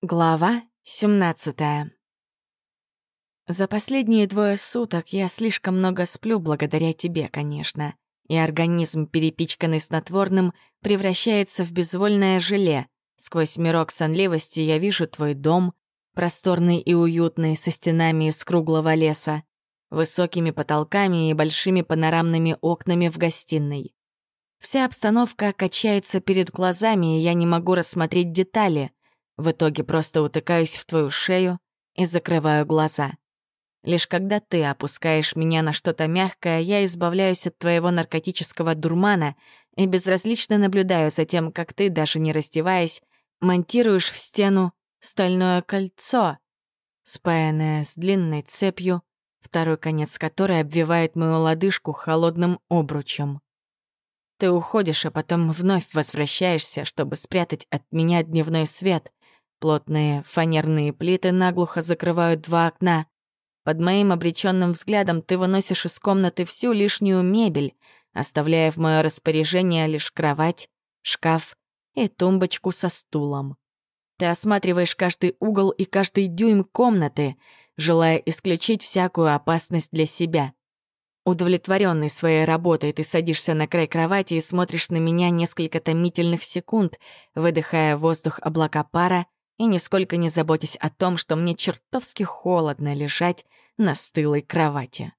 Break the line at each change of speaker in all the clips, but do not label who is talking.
Глава 17 За последние двое суток я слишком много сплю благодаря тебе, конечно, и организм, перепичканный снотворным, превращается в безвольное желе. Сквозь мирок сонливости я вижу твой дом, просторный и уютный, со стенами из круглого леса, высокими потолками и большими панорамными окнами в гостиной. Вся обстановка качается перед глазами, и я не могу рассмотреть детали — в итоге просто утыкаюсь в твою шею и закрываю глаза. Лишь когда ты опускаешь меня на что-то мягкое, я избавляюсь от твоего наркотического дурмана и безразлично наблюдаю за тем, как ты, даже не раздеваясь, монтируешь в стену стальное кольцо, спаянное с длинной цепью, второй конец которой обвивает мою лодыжку холодным обручем. Ты уходишь, а потом вновь возвращаешься, чтобы спрятать от меня дневной свет, Плотные фанерные плиты наглухо закрывают два окна. Под моим обреченным взглядом ты выносишь из комнаты всю лишнюю мебель, оставляя в мое распоряжение лишь кровать, шкаф и тумбочку со стулом. Ты осматриваешь каждый угол и каждый дюйм комнаты, желая исключить всякую опасность для себя. Удовлетворенный своей работой, ты садишься на край кровати и смотришь на меня несколько томительных секунд, выдыхая воздух облака пара и нисколько не заботясь о том, что мне чертовски холодно лежать на стылой кровати.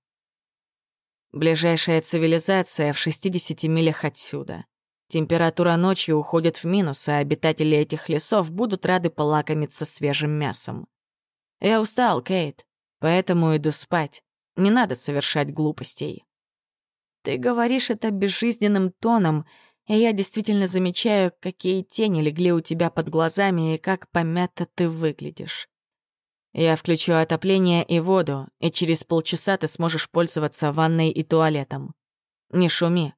Ближайшая цивилизация в 60 милях отсюда. Температура ночью уходит в минус, а обитатели этих лесов будут рады полакомиться свежим мясом. Я устал, Кейт, поэтому иду спать. Не надо совершать глупостей. Ты говоришь это безжизненным тоном, и я действительно замечаю, какие тени легли у тебя под глазами и как помято ты выглядишь. Я включу отопление и воду, и через полчаса ты сможешь пользоваться ванной и туалетом. Не шуми.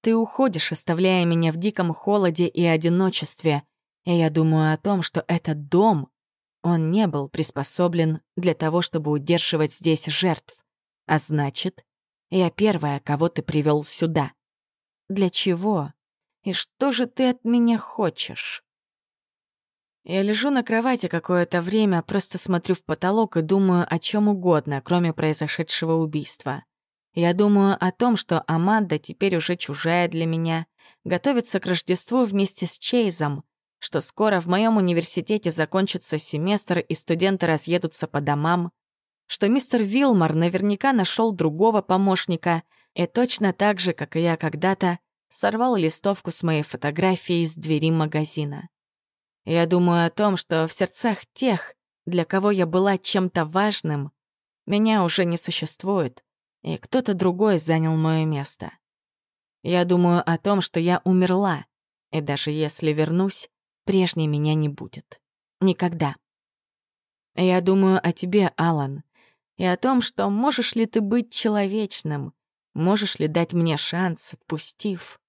Ты уходишь, оставляя меня в диком холоде и одиночестве, и я думаю о том, что этот дом, он не был приспособлен для того, чтобы удерживать здесь жертв. А значит, я первая, кого ты привел сюда. Для чего? И что же ты от меня хочешь? Я лежу на кровати какое-то время, просто смотрю в потолок и думаю о чем угодно, кроме произошедшего убийства. Я думаю о том, что Аманда теперь уже чужая для меня, готовится к Рождеству вместе с Чейзом, что скоро в моем университете закончится семестр и студенты разъедутся по домам, что мистер Вилмор наверняка нашел другого помощника — и точно так же, как и я когда-то, сорвал листовку с моей фотографией с двери магазина. Я думаю о том, что в сердцах тех, для кого я была чем-то важным, меня уже не существует, и кто-то другой занял мое место. Я думаю о том, что я умерла, и даже если вернусь, прежней меня не будет. Никогда. Я думаю о тебе, Алан, и о том, что можешь ли ты быть человечным, Можешь ли дать мне шанс, отпустив?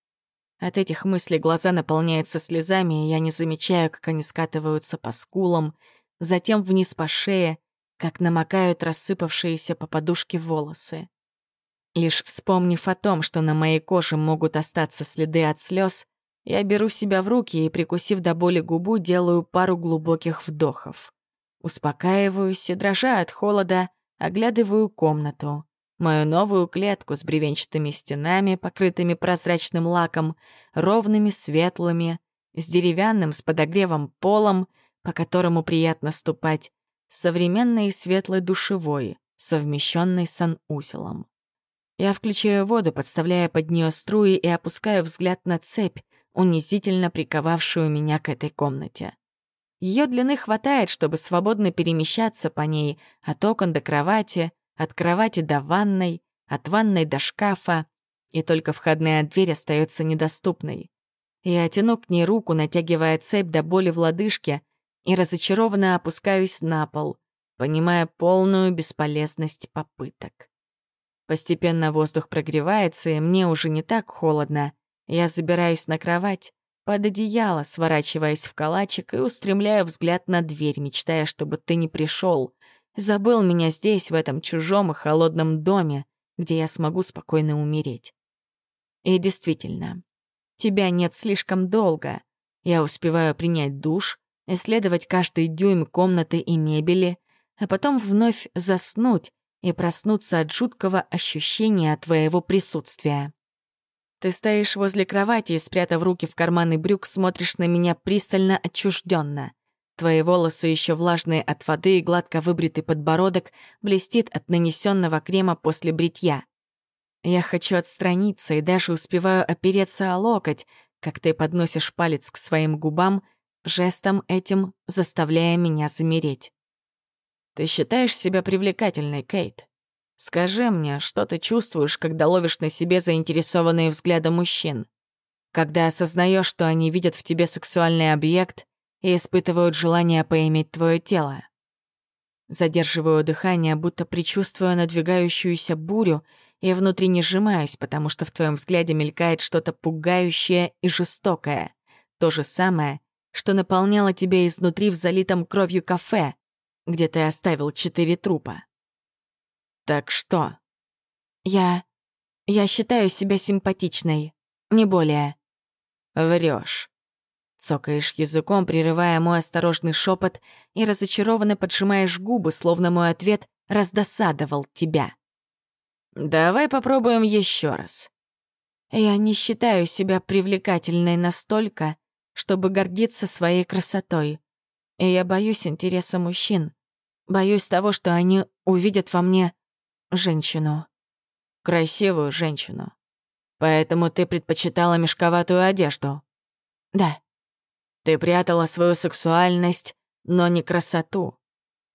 От этих мыслей глаза наполняются слезами, и я не замечаю, как они скатываются по скулам, затем вниз по шее, как намокают рассыпавшиеся по подушке волосы. Лишь вспомнив о том, что на моей коже могут остаться следы от слез, я беру себя в руки и, прикусив до боли губу, делаю пару глубоких вдохов. Успокаиваюсь и, дрожа от холода, оглядываю комнату мою новую клетку с бревенчатыми стенами, покрытыми прозрачным лаком, ровными, светлыми, с деревянным, с подогревом полом, по которому приятно ступать, современной и светлой душевой, совмещенной с санузелом. Я включаю воду, подставляя под нее струи и опускаю взгляд на цепь, унизительно приковавшую меня к этой комнате. Ее длины хватает, чтобы свободно перемещаться по ней от окон до кровати, от кровати до ванной, от ванной до шкафа, и только входная дверь остается недоступной. Я тяну к ней руку, натягивая цепь до боли в лодыжке, и разочарованно опускаюсь на пол, понимая полную бесполезность попыток. Постепенно воздух прогревается, и мне уже не так холодно. Я забираюсь на кровать, под одеяло, сворачиваясь в калачик и устремляю взгляд на дверь, мечтая, чтобы ты не пришел, Забыл меня здесь, в этом чужом и холодном доме, где я смогу спокойно умереть. И действительно, тебя нет слишком долго. Я успеваю принять душ, исследовать каждый дюйм комнаты и мебели, а потом вновь заснуть и проснуться от жуткого ощущения твоего присутствия. Ты стоишь возле кровати и, спрятав руки в карманы брюк, смотришь на меня пристально отчужденно. Твои волосы еще влажные от воды и гладко выбритый подбородок блестит от нанесенного крема после бритья. Я хочу отстраниться и даже успеваю опереться о локоть, как ты подносишь палец к своим губам, жестом этим заставляя меня замереть. Ты считаешь себя привлекательной, Кейт? Скажи мне, что ты чувствуешь, когда ловишь на себе заинтересованные взгляды мужчин? Когда осознаешь, что они видят в тебе сексуальный объект и испытывают желание поиметь твое тело? Задерживаю дыхание, будто предчувствуя надвигающуюся бурю, и внутренне сжимаюсь, потому что в твоем взгляде мелькает что-то пугающее и жестокое. То же самое, что наполняло тебя изнутри в залитом кровью кафе, где ты оставил четыре трупа. Так что? Я... я считаю себя симпатичной, не более. Врешь. Цокаешь языком, прерывая мой осторожный шепот, и разочарованно поджимаешь губы, словно мой ответ раздосадовал тебя. Давай попробуем еще раз. Я не считаю себя привлекательной настолько, чтобы гордиться своей красотой. И я боюсь интереса мужчин. Боюсь того, что они увидят во мне женщину. Красивую женщину. Поэтому ты предпочитала мешковатую одежду? Да. Ты прятала свою сексуальность, но не красоту.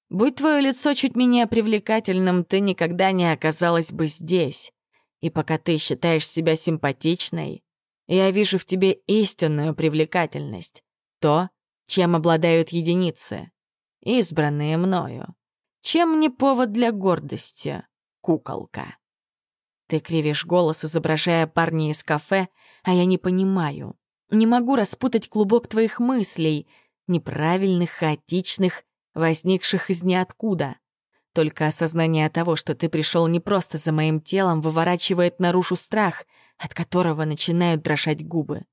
Будь твое лицо чуть менее привлекательным, ты никогда не оказалась бы здесь. И пока ты считаешь себя симпатичной, я вижу в тебе истинную привлекательность. То, чем обладают единицы, избранные мною. Чем не повод для гордости, куколка? Ты кривишь голос, изображая парня из кафе, а я не понимаю. Не могу распутать клубок твоих мыслей, неправильных, хаотичных, возникших из ниоткуда. Только осознание того, что ты пришел не просто за моим телом, выворачивает наружу страх, от которого начинают дрожать губы.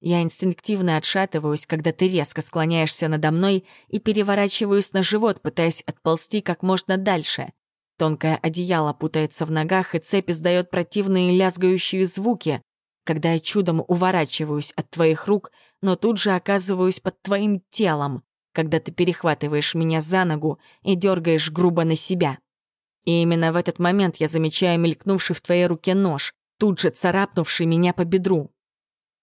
Я инстинктивно отшатываюсь, когда ты резко склоняешься надо мной и переворачиваюсь на живот, пытаясь отползти как можно дальше. Тонкое одеяло путается в ногах, и цепь издает противные лязгающие звуки, когда я чудом уворачиваюсь от твоих рук, но тут же оказываюсь под твоим телом, когда ты перехватываешь меня за ногу и дергаешь грубо на себя. И именно в этот момент я замечаю мелькнувший в твоей руке нож, тут же царапнувший меня по бедру.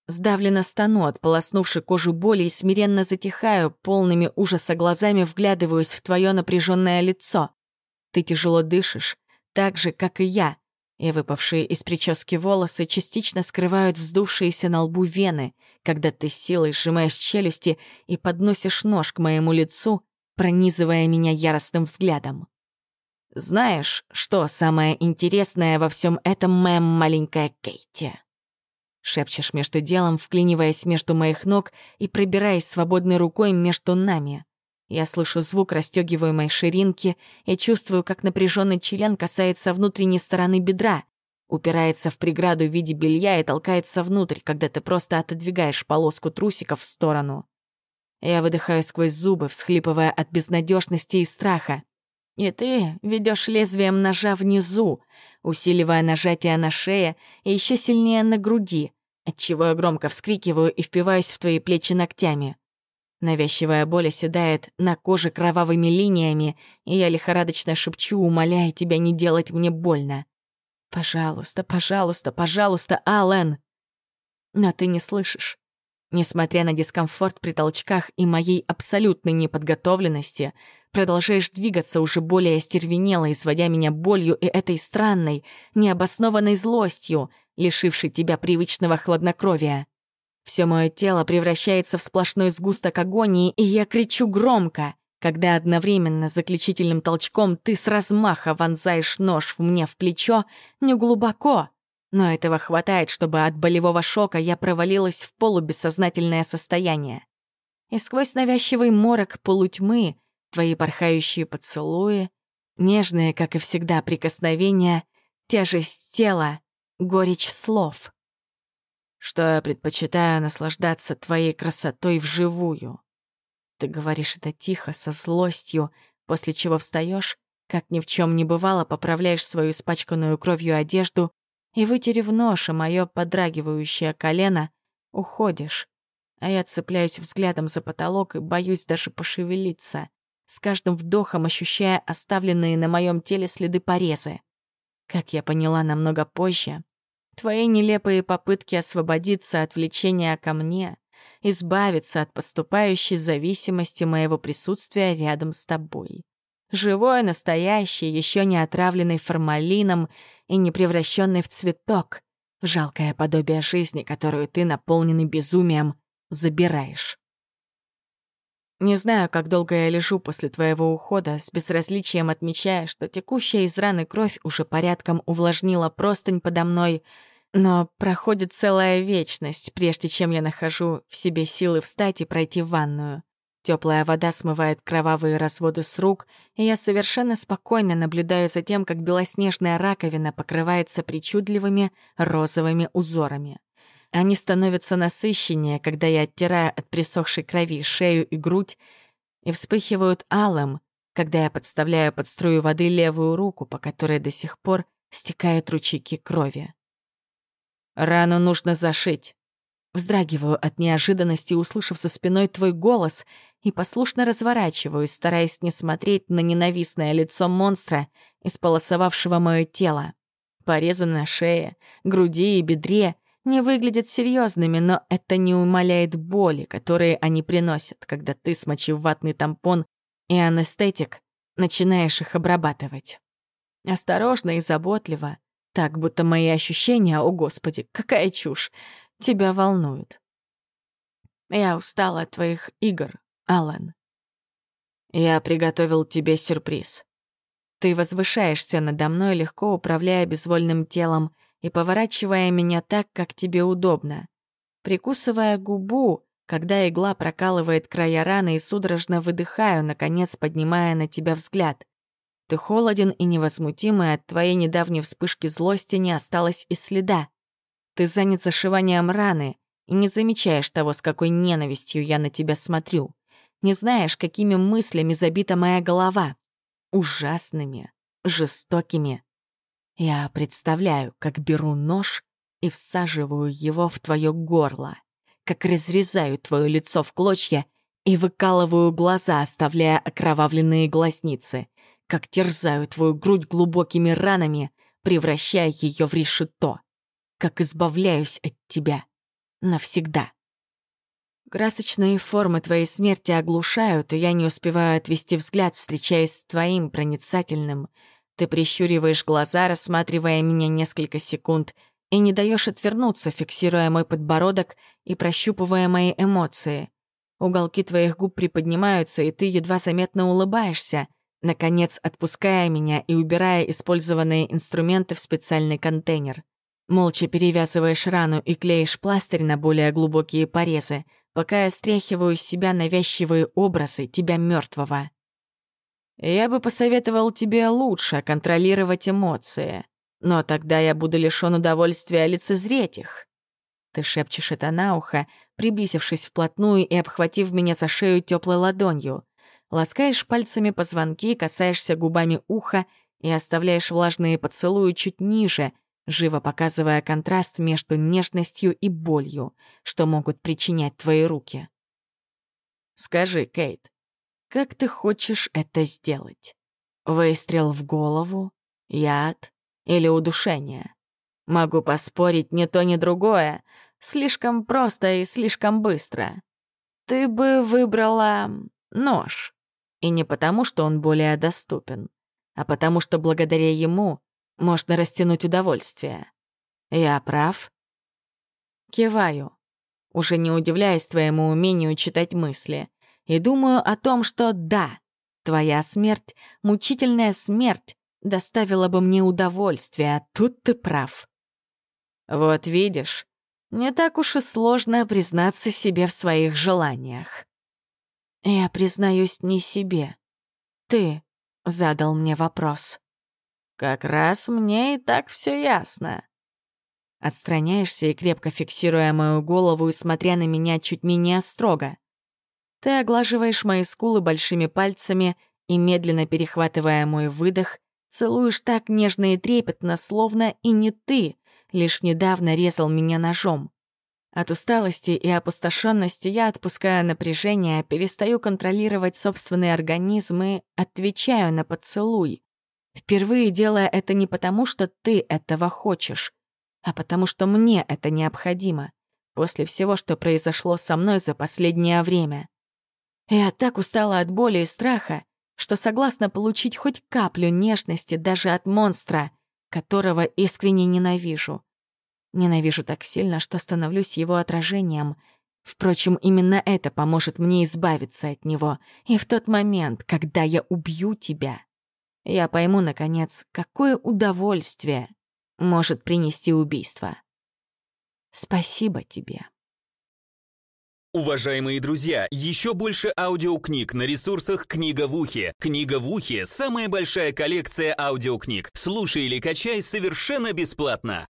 Сдавленно стану, отполоснувши кожу боли, и смиренно затихаю, полными ужаса глазами вглядываюсь в твое напряженное лицо. Ты тяжело дышишь, так же, как и я, и выпавшие из прически волосы частично скрывают вздувшиеся на лбу вены, когда ты силой сжимаешь челюсти и подносишь нож к моему лицу, пронизывая меня яростным взглядом. Знаешь, что самое интересное во всем этом, моя маленькая Кейти? Шепчешь между делом, вклиниваясь между моих ног и пробираясь свободной рукой между нами. Я слышу звук расстегиваемой ширинки и чувствую, как напряженный член касается внутренней стороны бедра, упирается в преграду в виде белья и толкается внутрь, когда ты просто отодвигаешь полоску трусиков в сторону. Я выдыхаю сквозь зубы, всхлипывая от безнадежности и страха. И ты ведешь лезвием ножа внизу, усиливая нажатие на шее и еще сильнее на груди, отчего я громко вскрикиваю и впиваюсь в твои плечи ногтями. Навязчивая боль оседает на коже кровавыми линиями, и я лихорадочно шепчу, умоляя тебя не делать мне больно. «Пожалуйста, пожалуйста, пожалуйста, Аллен!» Но ты не слышишь. Несмотря на дискомфорт при толчках и моей абсолютной неподготовленности, продолжаешь двигаться уже более остервенело, сводя меня болью и этой странной, необоснованной злостью, лишившей тебя привычного хладнокровия. Все мое тело превращается в сплошной сгусток агонии, и я кричу громко, когда одновременно заключительным толчком ты с размаха вонзаешь нож в мне в плечо не глубоко, но этого хватает, чтобы от болевого шока я провалилась в полубессознательное состояние. И сквозь навязчивый морок полутьмы, твои порхающие поцелуи, нежные, как и всегда, прикосновения, тяжесть тела, горечь слов. Что я предпочитаю наслаждаться твоей красотой вживую. Ты говоришь это тихо, со злостью, после чего встаешь, как ни в чем не бывало, поправляешь свою испачканную кровью одежду и, вытерев нож и моё подрагивающее колено, уходишь. А я цепляюсь взглядом за потолок и боюсь даже пошевелиться, с каждым вдохом ощущая оставленные на моем теле следы порезы. Как я поняла намного позже, твои нелепые попытки освободиться от влечения ко мне, избавиться от поступающей зависимости моего присутствия рядом с тобой. Живой, настоящий, еще не отравленный формалином и не превращенный в цветок, в жалкое подобие жизни, которую ты, наполненный безумием, забираешь. Не знаю, как долго я лежу после твоего ухода, с безразличием отмечая, что текущая из раны кровь уже порядком увлажнила простынь подо мной, но проходит целая вечность, прежде чем я нахожу в себе силы встать и пройти в ванную. Теплая вода смывает кровавые разводы с рук, и я совершенно спокойно наблюдаю за тем, как белоснежная раковина покрывается причудливыми розовыми узорами. Они становятся насыщеннее, когда я оттираю от присохшей крови шею и грудь, и вспыхивают алым, когда я подставляю под струю воды левую руку, по которой до сих пор стекают ручейки крови. «Рану нужно зашить». Вздрагиваю от неожиданности, услышав за спиной твой голос, и послушно разворачиваюсь, стараясь не смотреть на ненавистное лицо монстра, исполосовавшего мое тело. Порезы на шее, груди и бедре не выглядят серьезными, но это не умаляет боли, которые они приносят, когда ты, смочив ватный тампон и анестетик, начинаешь их обрабатывать. Осторожно и заботливо, так будто мои ощущения, о господи, какая чушь, тебя волнуют. Я устала от твоих игр, Алан. Я приготовил тебе сюрприз. Ты возвышаешься надо мной, легко управляя безвольным телом, и поворачивая меня так, как тебе удобно. Прикусывая губу, когда игла прокалывает края раны и судорожно выдыхаю, наконец поднимая на тебя взгляд. Ты холоден и невозмутим, и от твоей недавней вспышки злости не осталось и следа. Ты занят зашиванием раны и не замечаешь того, с какой ненавистью я на тебя смотрю. Не знаешь, какими мыслями забита моя голова. Ужасными, жестокими, я представляю, как беру нож и всаживаю его в твое горло, как разрезаю твое лицо в клочья и выкалываю глаза, оставляя окровавленные глазницы, как терзаю твою грудь глубокими ранами, превращая ее в решето, как избавляюсь от тебя навсегда. Красочные формы твоей смерти оглушают, и я не успеваю отвести взгляд, встречаясь с твоим проницательным, ты прищуриваешь глаза, рассматривая меня несколько секунд, и не даешь отвернуться, фиксируя мой подбородок и прощупывая мои эмоции. Уголки твоих губ приподнимаются, и ты едва заметно улыбаешься, наконец отпуская меня и убирая использованные инструменты в специальный контейнер. Молча перевязываешь рану и клеишь пластырь на более глубокие порезы, пока я стряхиваю с себя навязчивые образы тебя мертвого. Я бы посоветовал тебе лучше контролировать эмоции, но тогда я буду лишён удовольствия лицезреть их. Ты шепчешь это на ухо, приблизившись вплотную и обхватив меня за шею теплой ладонью. Ласкаешь пальцами позвонки, касаешься губами уха и оставляешь влажные поцелуи чуть ниже, живо показывая контраст между нежностью и болью, что могут причинять твои руки. Скажи, Кейт, как ты хочешь это сделать? Выстрел в голову? Яд? Или удушение? Могу поспорить, ни то, ни другое. Слишком просто и слишком быстро. Ты бы выбрала нож. И не потому, что он более доступен, а потому, что благодаря ему можно растянуть удовольствие. Я прав? Киваю, уже не удивляясь твоему умению читать мысли — и думаю о том, что да, твоя смерть, мучительная смерть, доставила бы мне удовольствие, а тут ты прав. Вот видишь, не так уж и сложно признаться себе в своих желаниях. Я признаюсь не себе. Ты задал мне вопрос. Как раз мне и так все ясно. Отстраняешься и крепко фиксируя мою голову и смотря на меня чуть менее строго. Ты оглаживаешь мои скулы большими пальцами и, медленно перехватывая мой выдох, целуешь так нежно и трепетно, словно и не ты, лишь недавно резал меня ножом. От усталости и опустошенности я отпускаю напряжение, перестаю контролировать собственный организм и отвечаю на поцелуй. Впервые делая это не потому, что ты этого хочешь, а потому что мне это необходимо, после всего, что произошло со мной за последнее время. Я так устала от боли и страха, что согласна получить хоть каплю нежности даже от монстра, которого искренне ненавижу. Ненавижу так сильно, что становлюсь его отражением. Впрочем, именно это поможет мне избавиться от него. И в тот момент, когда я убью тебя, я пойму, наконец, какое удовольствие может принести убийство. Спасибо тебе.
Уважаемые друзья, еще больше аудиокниг на ресурсах «Книга в ухе». «Книга в ухе» — самая большая коллекция аудиокниг. Слушай или качай совершенно бесплатно.